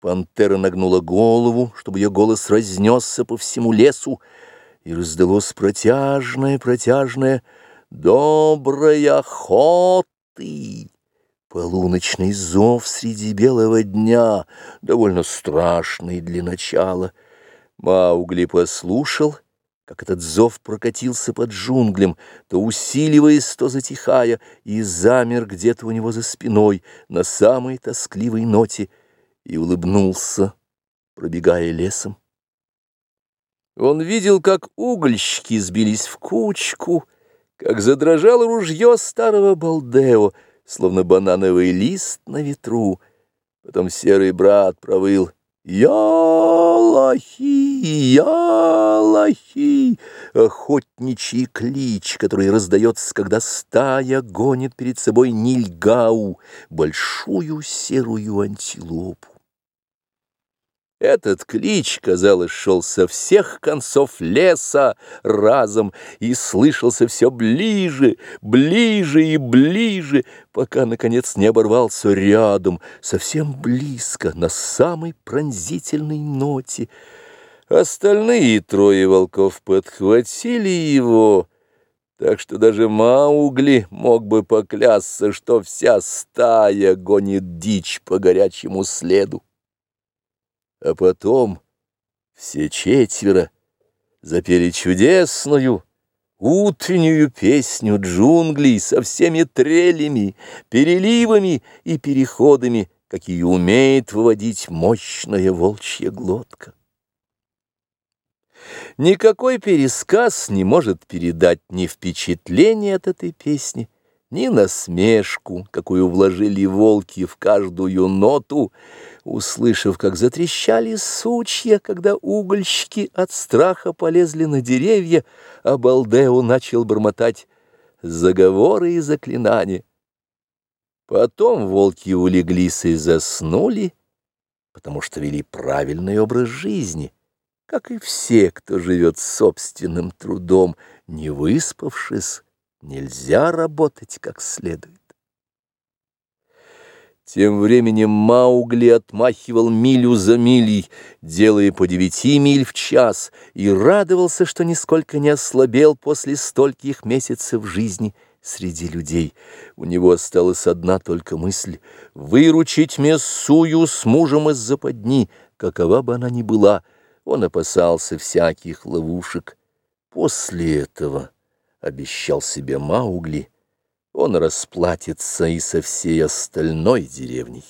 Пантера нагнула голову, чтобы ее голос разнесся по всему лесу, и раздалось протяжное, протяжное «Доброй охоты!» Полуночный зов среди белого дня, довольно страшный для начала. Маугли послушал, как этот зов прокатился под джунглем, то усиливаясь, то затихая, и замер где-то у него за спиной на самой тоскливой ноте — и улыбнулся, пробегая лесом. Он видел, как угольщики сбились в кучку, как задрожало ружье старого Балдео, словно банановый лист на ветру. Потом серый брат провыл «Я-лахи! Я-лахи!» Охотничий клич, который раздается, когда стая гонит перед собой нильгау, большую серую антилопу. Этот клич, казалось, шел со всех концов леса разом и слышался все ближе, ближе и ближе, пока, наконец, не оборвался рядом, совсем близко, на самой пронзительной ноте. Остальные трое волков подхватили его, так что даже Маугли мог бы поклясться, что вся стая гонит дичь по горячему следу. А потом все четверо запели чудесную утреннюю песню джунглей со всеми трелями, переливами и переходами, какие умеет выводить мощная волчья глотка. Никакой пересказ не может передать ни впечатление от этой песни, ни насмешку, какую вложили волки в каждую ноту, услышав, как затрещали сучья, когда угольщики от страха полезли на деревья, а Балдео начал бормотать заговоры и заклинания. Потом волки улеглись и заснули, потому что вели правильный образ жизни, как и все, кто живет собственным трудом, не выспавшись, Нельзя работать как следует. Тем временем Маугли отмахивал милю за милей, делая по девяти миль в час, и радовался, что нисколько не ослабел после стольких месяцев жизни среди людей. У него осталась одна только мысль — выручить Мессую с мужем из западни, какова бы она ни была. Он опасался всяких ловушек. После этого обещал себе Маугли, он расплатится и со всей остальной деревней.